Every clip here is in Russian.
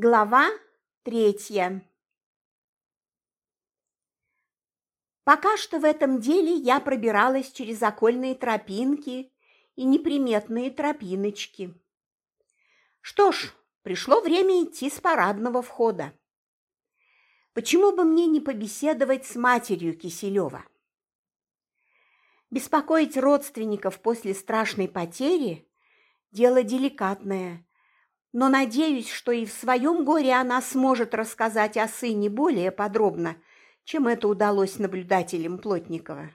Глава третья Пока что в этом деле я пробиралась через окольные тропинки и неприметные тропиночки. Что ж, пришло время идти с парадного входа. Почему бы мне не побеседовать с матерью Киселева? Беспокоить родственников после страшной потери – дело деликатное, но надеюсь, что и в своем горе она сможет рассказать о сыне более подробно, чем это удалось наблюдателям Плотникова.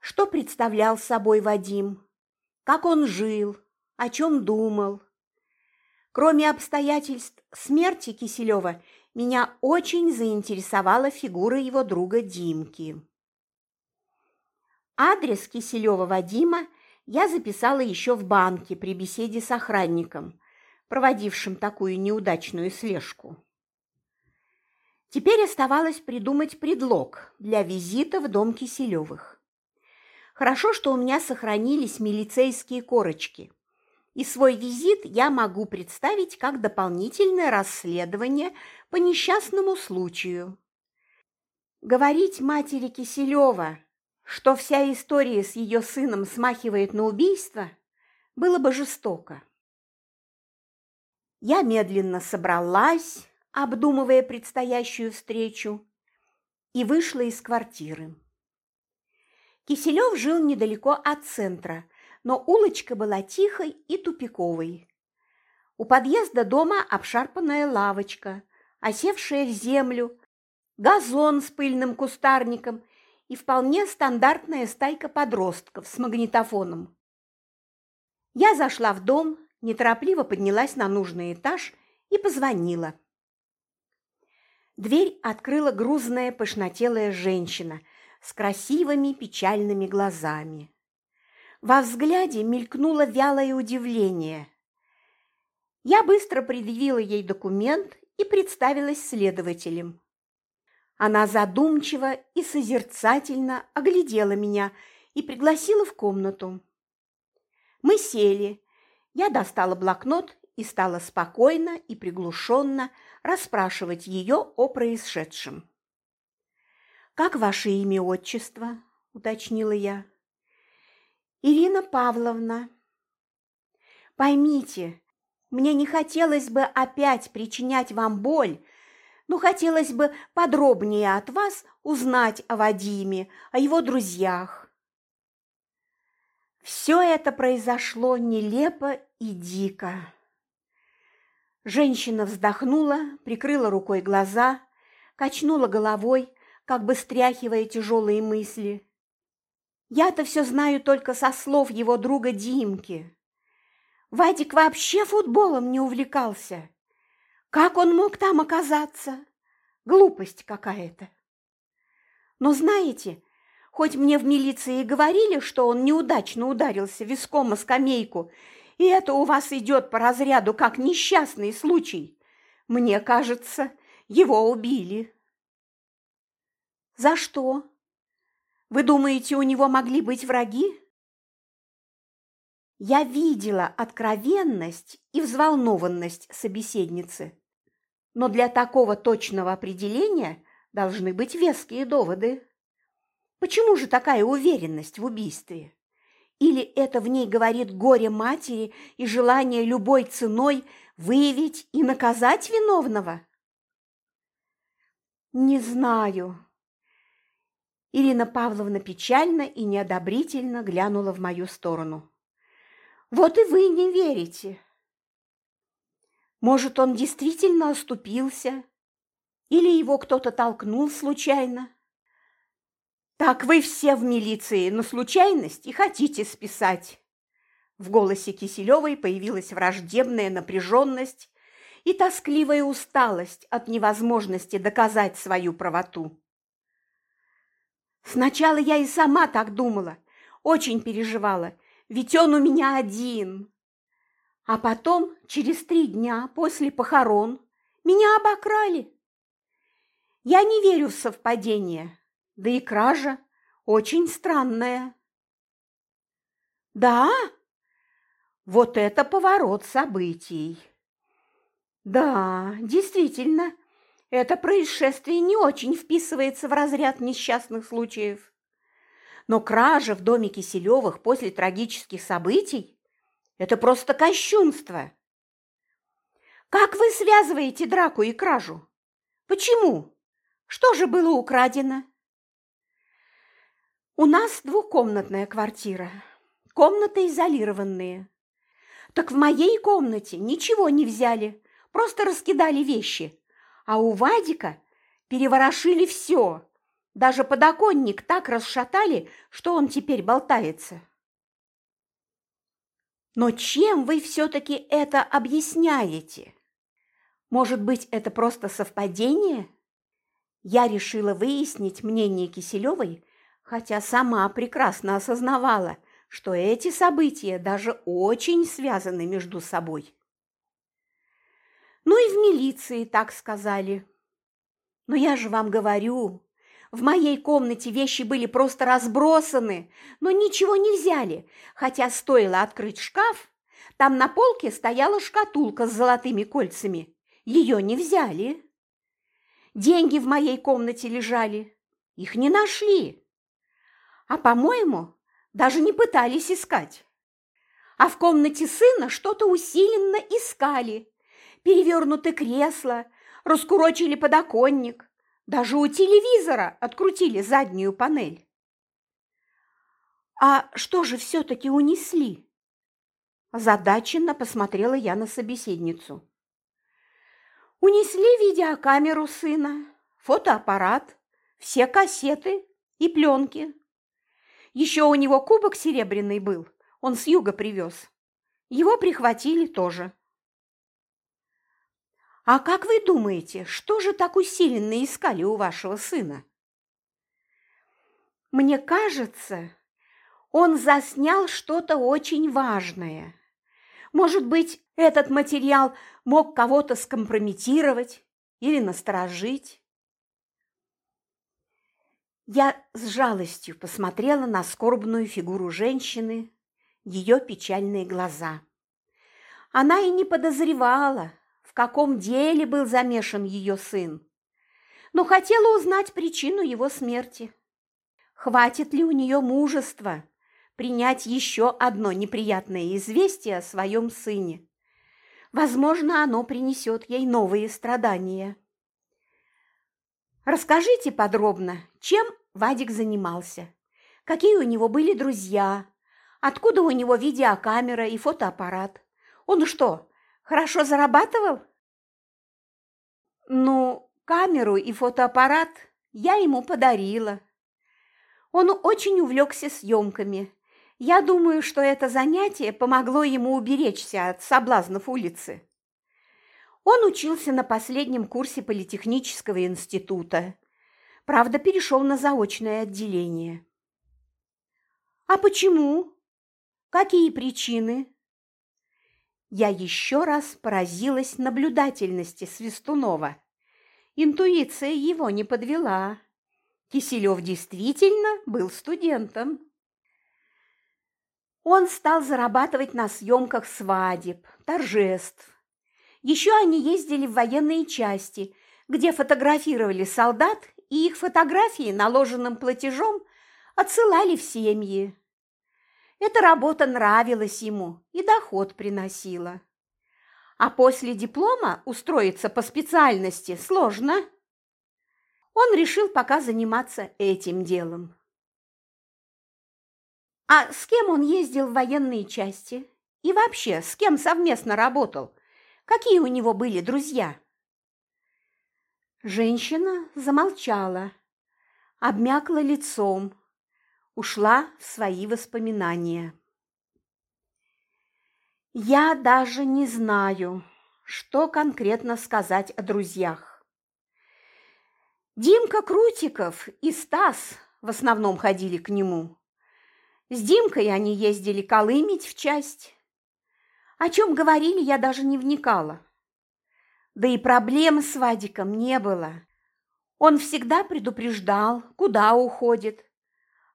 Что представлял собой Вадим? Как он жил? О чем думал? Кроме обстоятельств смерти Киселева, меня очень заинтересовала фигура его друга Димки. Адрес Киселева Вадима я записала еще в банке при беседе с охранником, проводившим такую неудачную слежку. Теперь оставалось придумать предлог для визита в дом Киселевых. Хорошо, что у меня сохранились милицейские корочки, и свой визит я могу представить как дополнительное расследование по несчастному случаю. Говорить матери Киселева, что вся история с ее сыном смахивает на убийство, было бы жестоко. Я медленно собралась, обдумывая предстоящую встречу, и вышла из квартиры. Киселев жил недалеко от центра, но улочка была тихой и тупиковой. У подъезда дома обшарпанная лавочка, осевшая в землю, газон с пыльным кустарником и вполне стандартная стайка подростков с магнитофоном. Я зашла в дом, неторопливо поднялась на нужный этаж и позвонила. Дверь открыла грузная пышнотелая женщина с красивыми печальными глазами. Во взгляде мелькнуло вялое удивление. Я быстро предъявила ей документ и представилась следователем. Она задумчиво и созерцательно оглядела меня и пригласила в комнату. Мы сели, я достала блокнот и стала спокойно и приглушенно расспрашивать ее о происшедшем. «Как ваше имя отчество?» – уточнила я. «Ирина Павловна». «Поймите, мне не хотелось бы опять причинять вам боль, но хотелось бы подробнее от вас узнать о Вадиме, о его друзьях. Все это произошло нелепо и дико. Женщина вздохнула, прикрыла рукой глаза, качнула головой, как бы стряхивая тяжелые мысли. Я-то все знаю только со слов его друга Димки. Вадик вообще футболом не увлекался. Как он мог там оказаться? Глупость какая-то. Но знаете, Хоть мне в милиции и говорили, что он неудачно ударился виском о скамейку, и это у вас идет по разряду как несчастный случай, мне кажется, его убили. За что? Вы думаете, у него могли быть враги? Я видела откровенность и взволнованность собеседницы, но для такого точного определения должны быть веские доводы. Почему же такая уверенность в убийстве? Или это в ней говорит горе матери и желание любой ценой выявить и наказать виновного? Не знаю. Ирина Павловна печально и неодобрительно глянула в мою сторону. Вот и вы не верите. Может, он действительно оступился? Или его кто-то толкнул случайно? «Так вы все в милиции на случайность и хотите списать!» В голосе Киселевой появилась враждебная напряженность и тоскливая усталость от невозможности доказать свою правоту. Сначала я и сама так думала, очень переживала, ведь он у меня один. А потом, через три дня после похорон, меня обокрали. Я не верю в совпадение, да и кража очень странная. Да, вот это поворот событий. Да, действительно, это происшествие не очень вписывается в разряд несчастных случаев. Но кража в доме Киселевых после трагических событий – это просто кощунство. Как вы связываете драку и кражу? Почему? Что же было украдено? У нас двухкомнатная квартира. Комнаты изолированные. Так в моей комнате ничего не взяли, просто раскидали вещи. А у Вадика переворошили все. Даже подоконник так расшатали, что он теперь болтается. Но чем вы все-таки это объясняете? Может быть, это просто совпадение? Я решила выяснить мнение Киселевой, хотя сама прекрасно осознавала, что эти события даже очень связаны между собой. Ну и в милиции так сказали. Но я же вам говорю, в моей комнате вещи были просто разбросаны, но ничего не взяли, хотя стоило открыть шкаф, там на полке стояла шкатулка с золотыми кольцами. Ее не взяли. Деньги в моей комнате лежали. Их не нашли. А, по-моему, даже не пытались искать. А в комнате сына что-то усиленно искали. Перевернуты кресла, раскурочили подоконник. Даже у телевизора открутили заднюю панель. А что же все-таки унесли? Задаченно посмотрела я на собеседницу. Унесли видеокамеру сына, фотоаппарат, все кассеты и пленки. Еще у него кубок серебряный был, он с юга привез. Его прихватили тоже. А как вы думаете, что же так усиленно искали у вашего сына? Мне кажется, он заснял что-то очень важное. Может быть, этот материал мог кого-то скомпрометировать или насторожить. Я с жалостью посмотрела на скорбную фигуру женщины, ее печальные глаза. Она и не подозревала, в каком деле был замешан ее сын, но хотела узнать причину его смерти. Хватит ли у нее мужества принять еще одно неприятное известие о своем сыне. Возможно, оно принесет ей новые страдания. Расскажите подробно, чем Вадик занимался, какие у него были друзья, откуда у него видеокамера и фотоаппарат. Он что, хорошо зарабатывал? Ну, камеру и фотоаппарат я ему подарила. Он очень увлекся съемками я думаю, что это занятие помогло ему уберечься от соблазнов улицы. Он учился на последнем курсе Политехнического института. Правда, перешел на заочное отделение. А почему? Какие причины? Я еще раз поразилась наблюдательности Свистунова. Интуиция его не подвела. Киселев действительно был студентом. Он стал зарабатывать на съемках свадеб, торжеств. Еще они ездили в военные части, где фотографировали солдат, и их фотографии наложенным платежом отсылали в семьи. Эта работа нравилась ему и доход приносила. А после диплома устроиться по специальности сложно. Он решил пока заниматься этим делом. А с кем он ездил в военные части? И вообще, с кем совместно работал? Какие у него были друзья? Женщина замолчала, обмякла лицом, ушла в свои воспоминания. Я даже не знаю, что конкретно сказать о друзьях. Димка Крутиков и Стас в основном ходили к нему. С Димкой они ездили колымить в часть. О чем говорили, я даже не вникала. Да и проблем с Вадиком не было. Он всегда предупреждал, куда уходит,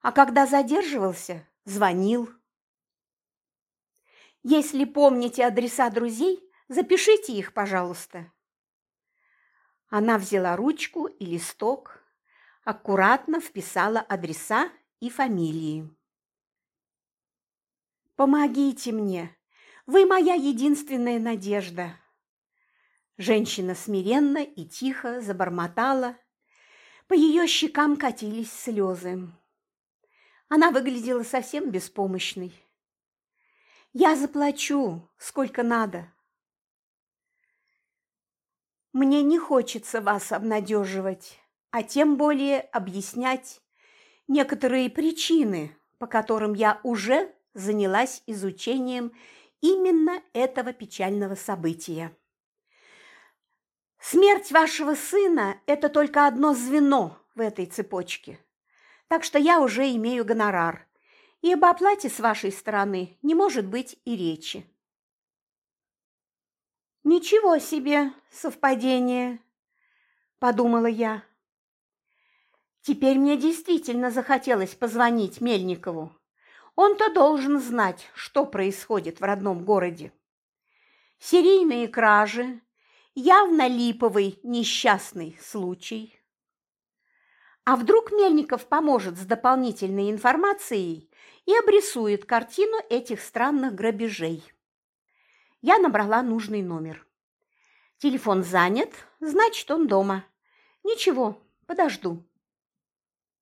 а когда задерживался, звонил. Если помните адреса друзей, Запишите их, пожалуйста. Она взяла ручку и листок, аккуратно вписала адреса и фамилии. «Помогите мне! Вы моя единственная надежда!» Женщина смиренно и тихо забормотала. По ее щекам катились слезы. Она выглядела совсем беспомощной. «Я заплачу, сколько надо». «Мне не хочется вас обнадеживать, а тем более объяснять некоторые причины, по которым я уже занялась изучением именно этого печального события. Смерть вашего сына – это только одно звено в этой цепочке, так что я уже имею гонорар, и об оплате с вашей стороны не может быть и речи. «Ничего себе совпадение!» – подумала я. Теперь мне действительно захотелось позвонить Мельникову. Он-то должен знать, что происходит в родном городе. Серийные кражи, явно липовый несчастный случай. А вдруг Мельников поможет с дополнительной информацией и обрисует картину этих странных грабежей? Я набрала нужный номер. Телефон занят, значит, он дома. Ничего, подожду.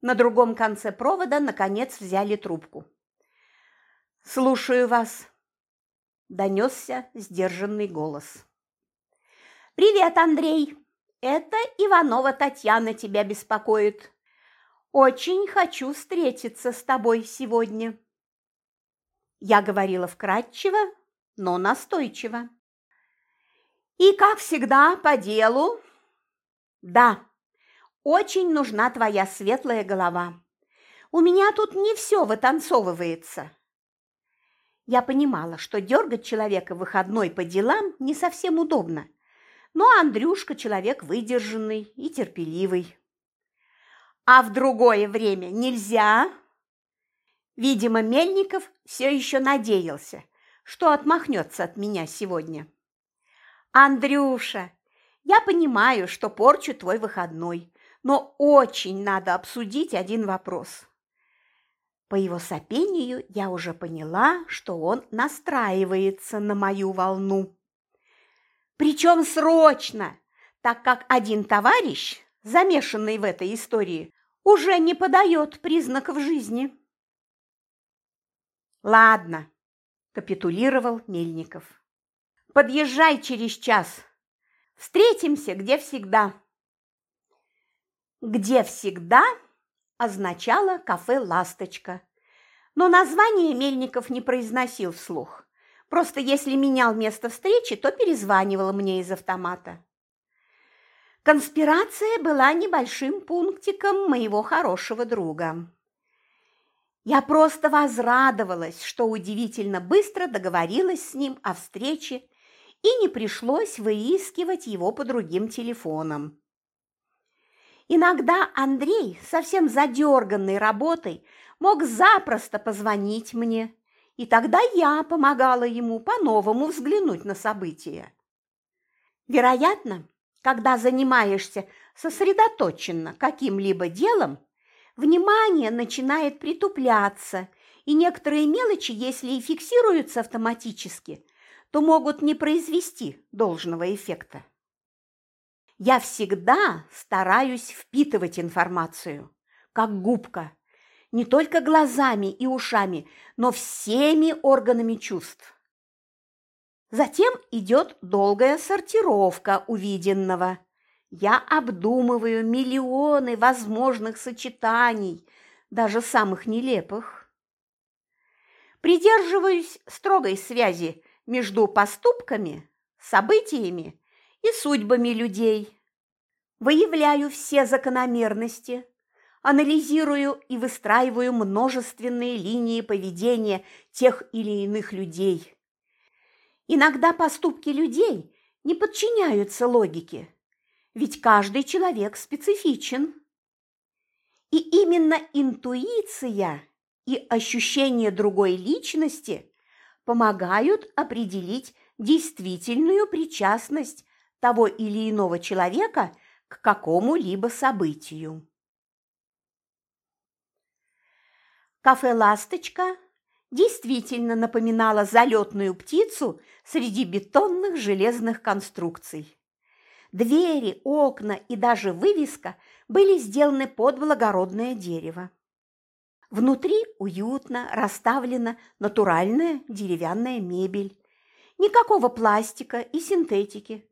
На другом конце провода, наконец, взяли трубку. «Слушаю вас», – донесся сдержанный голос. «Привет, Андрей! Это Иванова Татьяна тебя беспокоит. Очень хочу встретиться с тобой сегодня». Я говорила вкратчиво, но настойчиво. «И, как всегда, по делу?» «Да, очень нужна твоя светлая голова. У меня тут не все вытанцовывается». Я понимала, что дергать человека в выходной по делам не совсем удобно, но Андрюшка человек выдержанный и терпеливый. А в другое время нельзя. Видимо, Мельников все еще надеялся, что отмахнется от меня сегодня. Андрюша, я понимаю, что порчу твой выходной, но очень надо обсудить один вопрос. По его сопению я уже поняла, что он настраивается на мою волну. Причем срочно, так как один товарищ, замешанный в этой истории, уже не подает признаков жизни. «Ладно», – капитулировал Мельников. «Подъезжай через час. Встретимся, где всегда». «Где всегда» означало кафе «Ласточка». Но название Мельников не произносил вслух. Просто если менял место встречи, то перезванивал мне из автомата. Конспирация была небольшим пунктиком моего хорошего друга. Я просто возрадовалась, что удивительно быстро договорилась с ним о встрече и не пришлось выискивать его по другим телефонам. Иногда Андрей, совсем задерганный работой, мог запросто позвонить мне, и тогда я помогала ему по-новому взглянуть на события. Вероятно, когда занимаешься сосредоточенно каким-либо делом, внимание начинает притупляться, и некоторые мелочи, если и фиксируются автоматически, то могут не произвести должного эффекта. Я всегда стараюсь впитывать информацию, как губка, не только глазами и ушами, но всеми органами чувств. Затем идет долгая сортировка увиденного. Я обдумываю миллионы возможных сочетаний, даже самых нелепых. Придерживаюсь строгой связи между поступками, событиями и судьбами людей. Выявляю все закономерности, анализирую и выстраиваю множественные линии поведения тех или иных людей. Иногда поступки людей не подчиняются логике, ведь каждый человек специфичен. И именно интуиция и ощущение другой личности помогают определить действительную причастность того или иного человека к какому-либо событию. Кафе «Ласточка» действительно напоминало залетную птицу среди бетонных железных конструкций. Двери, окна и даже вывеска были сделаны под благородное дерево. Внутри уютно расставлена натуральная деревянная мебель. Никакого пластика и синтетики.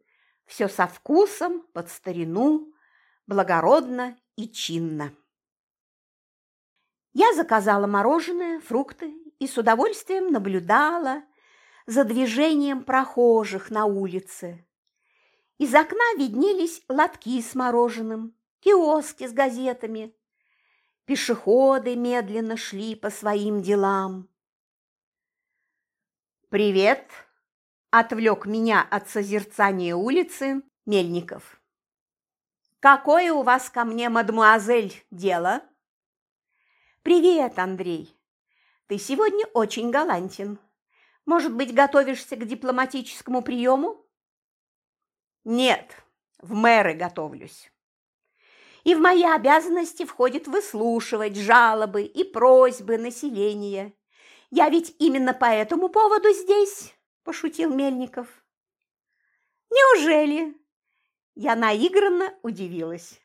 Все со вкусом, под старину, благородно и чинно. Я заказала мороженое, фрукты и с удовольствием наблюдала за движением прохожих на улице. Из окна виднелись лотки с мороженым, киоски с газетами. Пешеходы медленно шли по своим делам. «Привет!» – отвлек меня от созерцания улицы Мельников. «Какое у вас ко мне, мадемуазель, дело?» «Привет, Андрей. Ты сегодня очень галантен. Может быть, готовишься к дипломатическому приему?» «Нет, в мэры готовлюсь. И в мои обязанности входит выслушивать жалобы и просьбы населения. Я ведь именно по этому поводу здесь», – пошутил Мельников. «Неужели?» Я наигранно удивилась.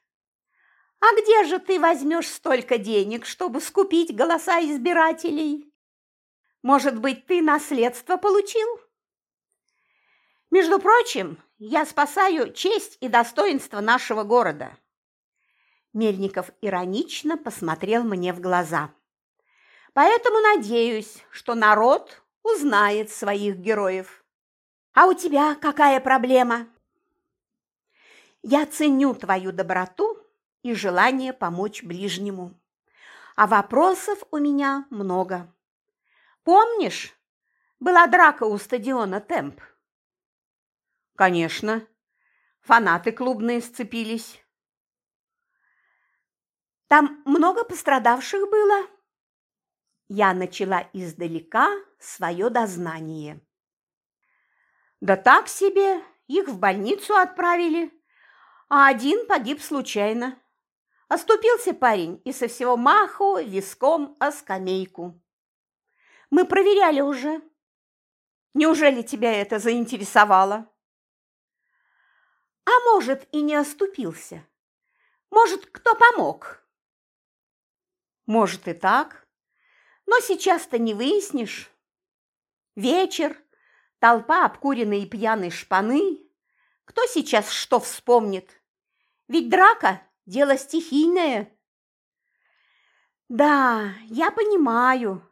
А где же ты возьмешь столько денег, чтобы скупить голоса избирателей? Может быть, ты наследство получил? Между прочим, я спасаю честь и достоинство нашего города. Мельников иронично посмотрел мне в глаза. Поэтому надеюсь, что народ узнает своих героев. А у тебя какая проблема? Я ценю твою доброту и желание помочь ближнему. А вопросов у меня много. Помнишь, была драка у стадиона Темп? Конечно. Фанаты клубные сцепились. Там много пострадавших было? Я начала издалека свое дознание. Да так себе, их в больницу отправили, а один погиб случайно. Оступился парень и со всего маху виском о скамейку. Мы проверяли уже. Неужели тебя это заинтересовало? А может, и не оступился. Может, кто помог? Может, и так. Но сейчас-то не выяснишь. Вечер, толпа обкуренной и пьяной шпаны. Кто сейчас что вспомнит? Ведь драка Дело стихийное. Да, я понимаю.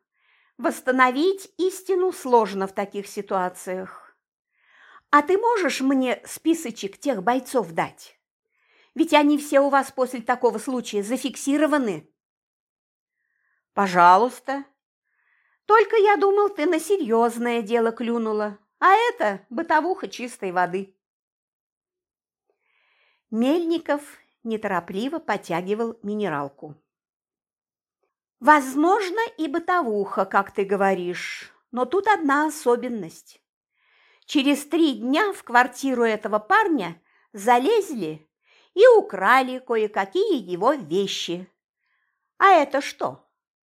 Восстановить истину сложно в таких ситуациях. А ты можешь мне списочек тех бойцов дать? Ведь они все у вас после такого случая зафиксированы. Пожалуйста. Только я думал, ты на серьезное дело клюнула, а это бытовуха чистой воды. Мельников неторопливо потягивал минералку. Возможно, и бытовуха, как ты говоришь, но тут одна особенность. Через три дня в квартиру этого парня залезли и украли кое-какие его вещи. А это что,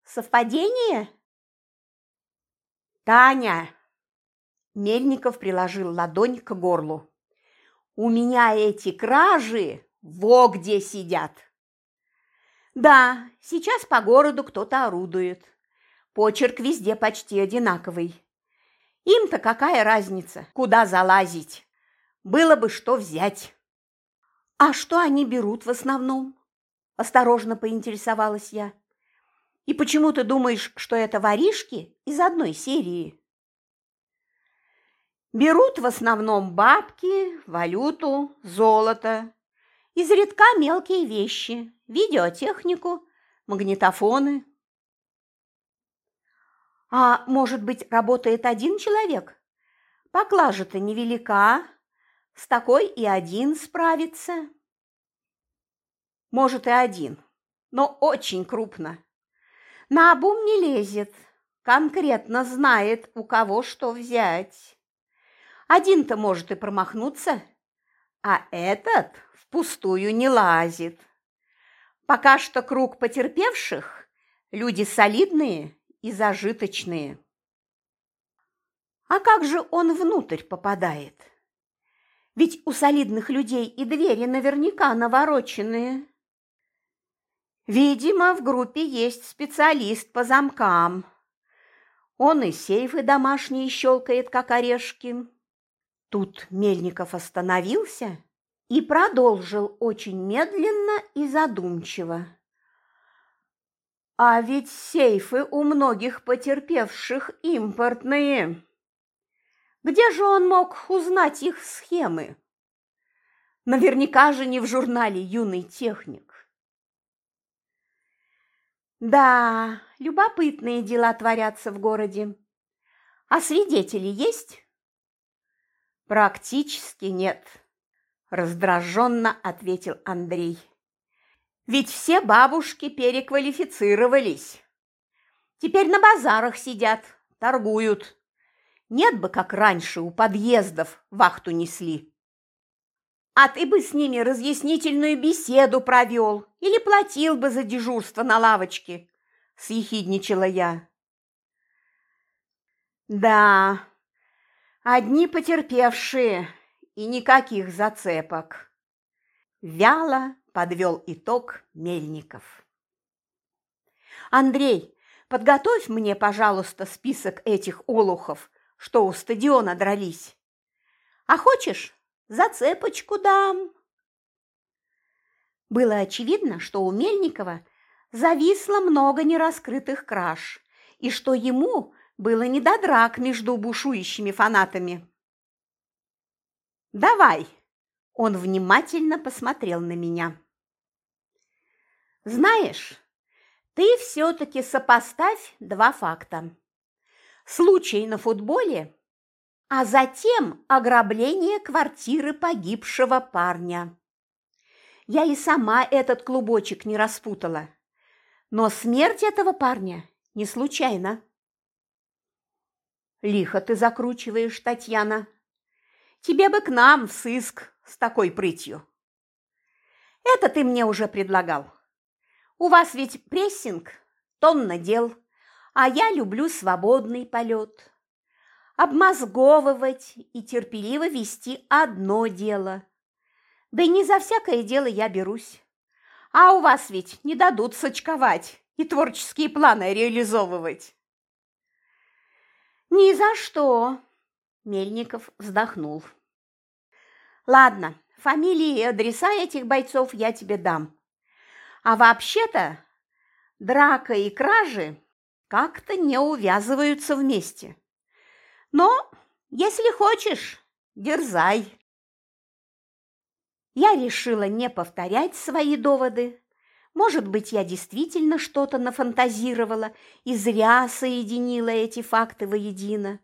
совпадение? Таня! Мельников приложил ладонь к горлу. У меня эти кражи во где сидят! Да, сейчас по городу кто-то орудует. Почерк везде почти одинаковый. Им-то какая разница, куда залазить? Было бы что взять. А что они берут в основном? Осторожно поинтересовалась я. И почему ты думаешь, что это воришки из одной серии? Берут в основном бабки, валюту, золото, Изредка мелкие вещи, видеотехнику, магнитофоны. А может быть, работает один человек? Поклажа-то невелика, с такой и один справится. Может, и один, но очень крупно. На обум не лезет, конкретно знает, у кого что взять. Один-то может и промахнуться, а этот впустую не лазит. Пока что круг потерпевших – люди солидные и зажиточные. А как же он внутрь попадает? Ведь у солидных людей и двери наверняка навороченные. Видимо, в группе есть специалист по замкам. Он и сейфы домашние щелкает, как орешки. Тут Мельников остановился и продолжил очень медленно и задумчиво. А ведь сейфы у многих потерпевших импортные. Где же он мог узнать их схемы? Наверняка же не в журнале «Юный техник». Да, любопытные дела творятся в городе. А свидетели есть? «Практически нет», – раздраженно ответил Андрей. «Ведь все бабушки переквалифицировались. Теперь на базарах сидят, торгуют. Нет бы, как раньше, у подъездов вахту несли. А ты бы с ними разъяснительную беседу провел или платил бы за дежурство на лавочке», – съехидничала я. «Да, Одни потерпевшие и никаких зацепок. Вяло подвел итог Мельников. Андрей, подготовь мне, пожалуйста, список этих олухов, что у стадиона дрались. А хочешь, зацепочку дам. Было очевидно, что у Мельникова зависло много нераскрытых краж, и что ему было не до драк между бушующими фанатами. «Давай!» – он внимательно посмотрел на меня. «Знаешь, ты все-таки сопоставь два факта. Случай на футболе, а затем ограбление квартиры погибшего парня. Я и сама этот клубочек не распутала, но смерть этого парня не случайна. Лихо ты закручиваешь, Татьяна. Тебе бы к нам в сыск с такой прытью. Это ты мне уже предлагал. У вас ведь прессинг, тонна дел, а я люблю свободный полет. Обмозговывать и терпеливо вести одно дело. Да и не за всякое дело я берусь. А у вас ведь не дадут сочковать и творческие планы реализовывать. «Ни за что!» – Мельников вздохнул. «Ладно, фамилии и адреса этих бойцов я тебе дам. А вообще-то драка и кражи как-то не увязываются вместе. Но, если хочешь, дерзай!» Я решила не повторять свои доводы, может быть, я действительно что-то нафантазировала и зря соединила эти факты воедино.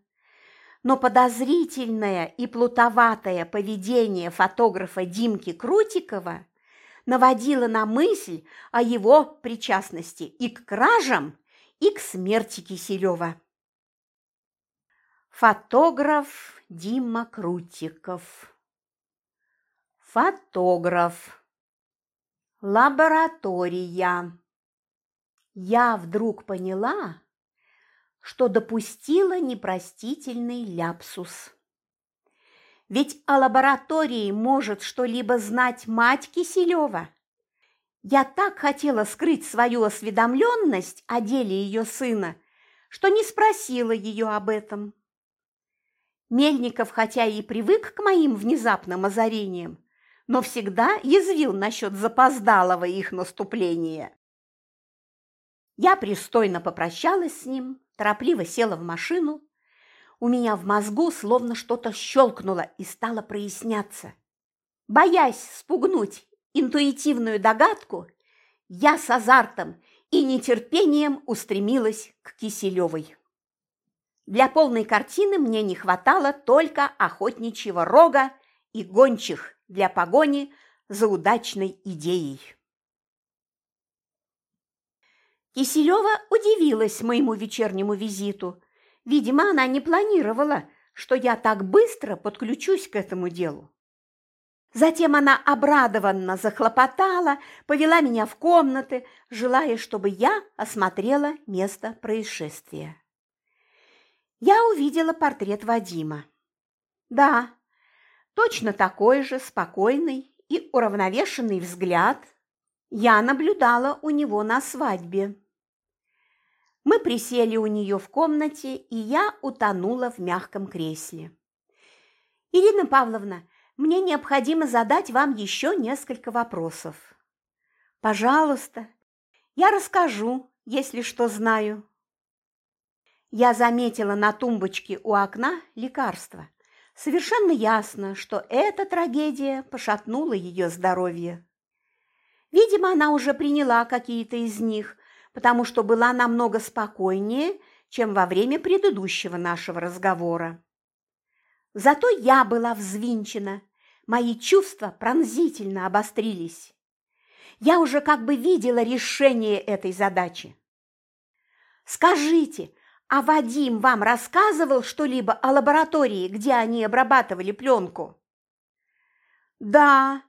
Но подозрительное и плутоватое поведение фотографа Димки Крутикова наводило на мысль о его причастности и к кражам, и к смерти Киселева. Фотограф Дима Крутиков Фотограф Лаборатория. Я вдруг поняла, что допустила непростительный ляпсус. Ведь о лаборатории может что-либо знать мать Киселева. Я так хотела скрыть свою осведомленность о деле ее сына, что не спросила ее об этом. Мельников, хотя и привык к моим внезапным озарениям, но всегда язвил насчет запоздалого их наступления. Я пристойно попрощалась с ним, торопливо села в машину. У меня в мозгу словно что-то щелкнуло и стало проясняться. Боясь спугнуть интуитивную догадку, я с азартом и нетерпением устремилась к Киселевой. Для полной картины мне не хватало только охотничьего рога и гончих для погони за удачной идеей. Киселева удивилась моему вечернему визиту. Видимо, она не планировала, что я так быстро подключусь к этому делу. Затем она обрадованно захлопотала, повела меня в комнаты, желая, чтобы я осмотрела место происшествия. Я увидела портрет Вадима. Да, точно такой же спокойный и уравновешенный взгляд я наблюдала у него на свадьбе. Мы присели у нее в комнате, и я утонула в мягком кресле. «Ирина Павловна, мне необходимо задать вам еще несколько вопросов». «Пожалуйста, я расскажу, если что знаю». Я заметила на тумбочке у окна лекарство. Совершенно ясно, что эта трагедия пошатнула ее здоровье. Видимо, она уже приняла какие-то из них, потому что была намного спокойнее, чем во время предыдущего нашего разговора. Зато я была взвинчена, мои чувства пронзительно обострились. Я уже как бы видела решение этой задачи. Скажите, а Вадим вам рассказывал что-либо о лаборатории, где они обрабатывали пленку? Да,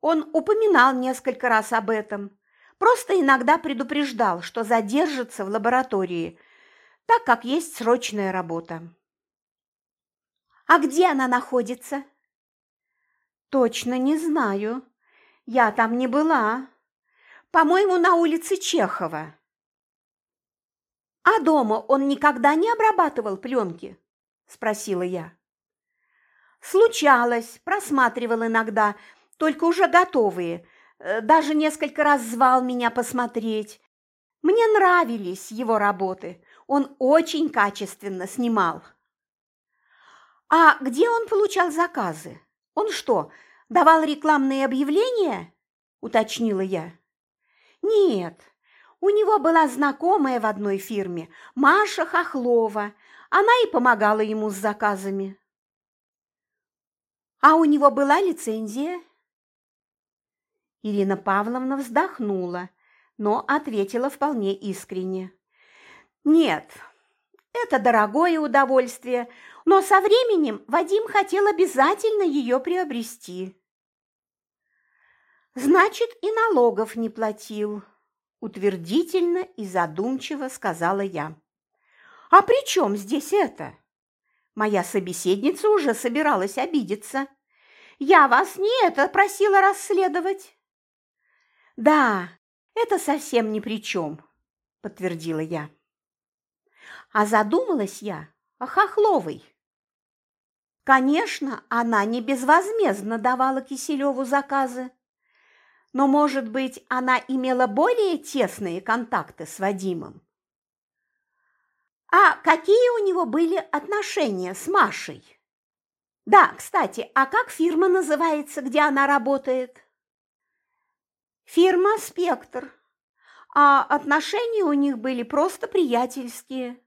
он упоминал несколько раз об этом. Просто иногда предупреждал, что задержится в лаборатории, так как есть срочная работа. А где она находится? Точно не знаю. Я там не была. По-моему, на улице Чехова. А дома он никогда не обрабатывал пленки? Спросила я. Случалось, просматривал иногда, только уже готовые – Э, даже несколько раз звал меня посмотреть. Мне нравились его работы, он очень качественно снимал. А где он получал заказы? Он что, давал рекламные объявления? Уточнила я. Нет, у него была знакомая в одной фирме, Маша Хохлова. Она и помогала ему с заказами. А у него была лицензия? Ирина Павловна вздохнула, но ответила вполне искренне. «Нет, это дорогое удовольствие, но со временем Вадим хотел обязательно ее приобрести». «Значит, и налогов не платил», – утвердительно и задумчиво сказала я. «А при чем здесь это?» Моя собеседница уже собиралась обидеться. «Я вас не это просила расследовать». «Да, это совсем ни при чем», – подтвердила я. А задумалась я о Хохловой. Конечно, она не безвозмездно давала Киселеву заказы, но, может быть, она имела более тесные контакты с Вадимом. А какие у него были отношения с Машей? Да, кстати, а как фирма называется, где она работает? Фирма «Спектр», а отношения у них были просто приятельские.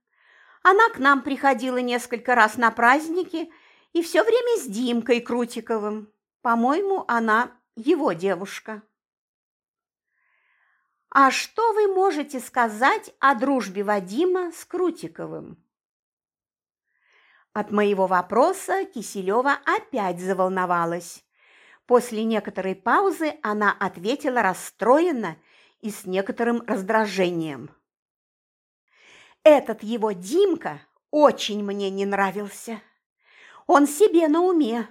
Она к нам приходила несколько раз на праздники и все время с Димкой Крутиковым. По-моему, она его девушка. А что вы можете сказать о дружбе Вадима с Крутиковым? От моего вопроса Киселева опять заволновалась. После некоторой паузы она ответила расстроенно и с некоторым раздражением. «Этот его Димка очень мне не нравился. Он себе на уме.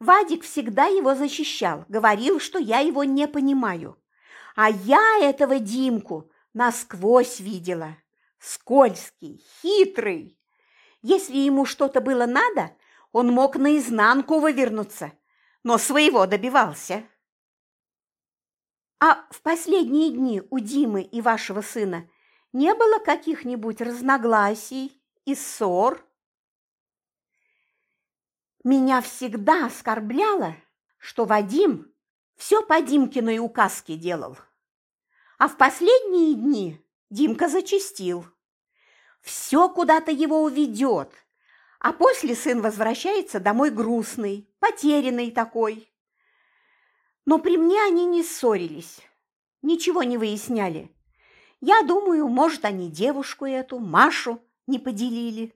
Вадик всегда его защищал, говорил, что я его не понимаю. А я этого Димку насквозь видела. Скользкий, хитрый. Если ему что-то было надо, он мог наизнанку вывернуться но своего добивался. А в последние дни у Димы и вашего сына не было каких-нибудь разногласий и ссор? Меня всегда оскорбляло, что Вадим все по Димкиной указке делал. А в последние дни Димка зачистил. Все куда-то его уведет – а после сын возвращается домой грустный, потерянный такой. Но при мне они не ссорились, ничего не выясняли. Я думаю, может, они девушку эту, Машу, не поделили.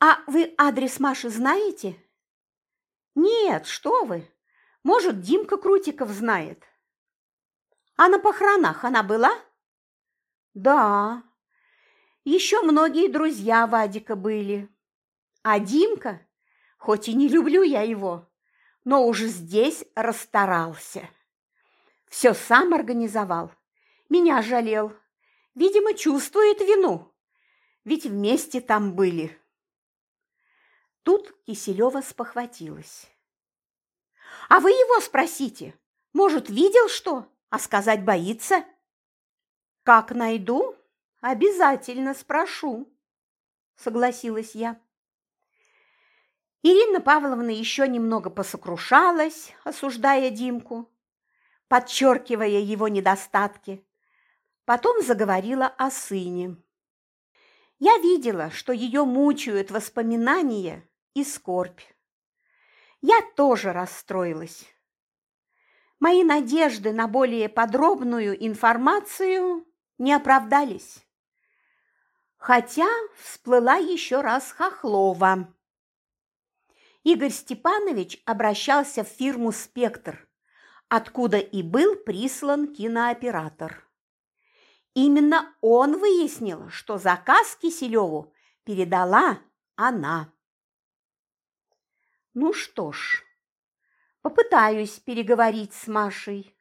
А вы адрес Маши знаете? Нет, что вы. Может, Димка Крутиков знает. А на похоронах она была? Да. Еще многие друзья Вадика были. А Димка, хоть и не люблю я его, но уже здесь расстарался. Все сам организовал. Меня жалел. Видимо, чувствует вину. Ведь вместе там были. Тут Киселева спохватилась. «А вы его спросите. Может, видел что, а сказать боится?» «Как найду, обязательно спрошу», – согласилась я. Ирина Павловна еще немного посокрушалась, осуждая Димку, подчеркивая его недостатки. Потом заговорила о сыне. Я видела, что ее мучают воспоминания и скорбь. Я тоже расстроилась. Мои надежды на более подробную информацию не оправдались. Хотя всплыла еще раз Хохлова. Игорь Степанович обращался в фирму «Спектр», откуда и был прислан кинооператор. Именно он выяснил, что заказ Киселеву передала она. Ну что ж, попытаюсь переговорить с Машей.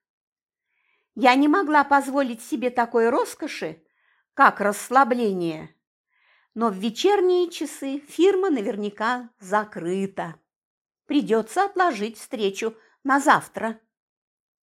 Я не могла позволить себе такой роскоши, как расслабление. Но в вечерние часы фирма наверняка закрыта. Придется отложить встречу на завтра.